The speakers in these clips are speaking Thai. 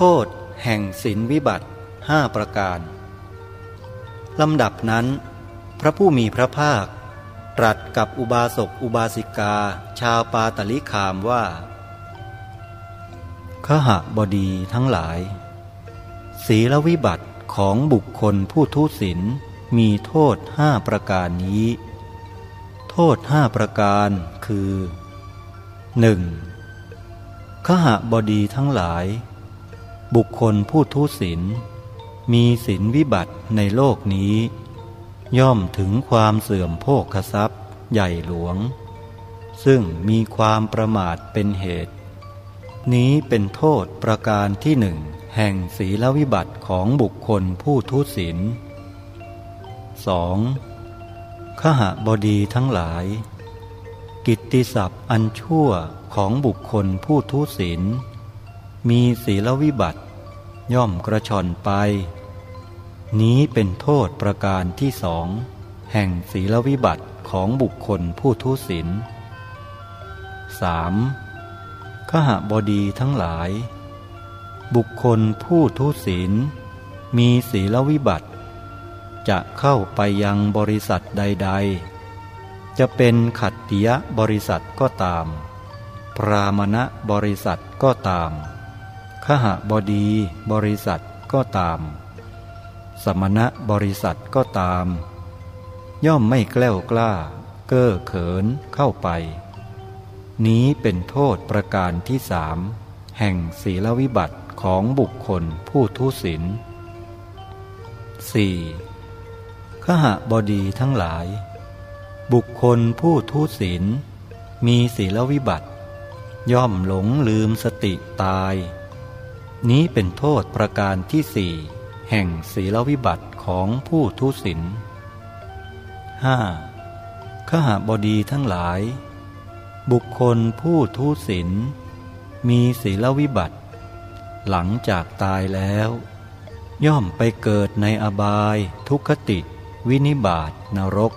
โทษแห่งศีลวิบัติห้าประการ ลำดับนั้น พระผู้มีพระภาค ตรัสกับอุบาสกอุบาสิกา ชาวปาตลิคามว่าขหบดีทั้งหลาย ศีลวิบัติของบุคคลผู้ทุศีลมีโทษห้าประการนี้ โทษห้าประการคือ 1. ขหบดีทั้งหลาย บุคคลผู้ทุศีลมีศีลวิบัติในโลกนี้ ย่อมถึงความเสื่อมโภคทรัพย์ใหญ่หลวง ซึ่งมีความประมาทเป็นเหตุ นี้เป็นโทษประการที่หนึ่งแห่งศีลวิบัติของบุคคลผู้ทุศีล 2. ขหบดีทั้งหลาย กิตติศัพท์อันชั่วของบุคคลผู้ทุศีล มีศีลวิบัติ ย่อมกระชอนไป นี้เป็นโทษประการที่สอง แห่งศีลวิบัติของบุคคลผู้ทุศีล 3. ขหบดีทั้งหลาย บุคคลผู้ทุศีล มีศีลวิบัติ จะเข้าไปยังบริษัทใด ๆ จะเป็นขัตติยบริษัทก็ตาม พรามณะบริษัทก็ตาม ขหบดี บริษัทก็ตาม สมณะบริษัทก็ตาม ย่อมไม่แกล้วกล้า เก้อเขินเข้าไป นี้เป็นโทษประการที่สามแห่งศีลวิบัติของบุคคลผู้ทุศีล 4. ขหบดีทั้งหลาย บุคคลผู้ทุศีลมีศีลวิบัติ ย่อมหลงลืมสติตาย นี้เป็นโทษประการที่สี่แห่งศีลวิบัติของผู้ทุศีลห้าขหบดีทั้งหลาย บุคคลผู้ทุศีลมีศีลวิบัติ หลังจากตายแล้ว ย่อมไปเกิดในอบายทุกขติ วินิบาตนรก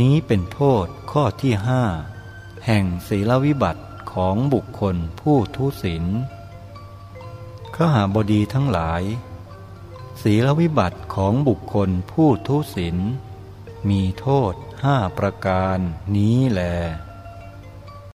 นี้เป็นโทษข้อที่ห้าแห่งศีลวิบัติของบุคคลผู้ทุศีล ขหาบดีทั้งหลาย ศีลวิบัติของบุคคลผู้ทุศีลมีโทษห้าประการนี้แหละ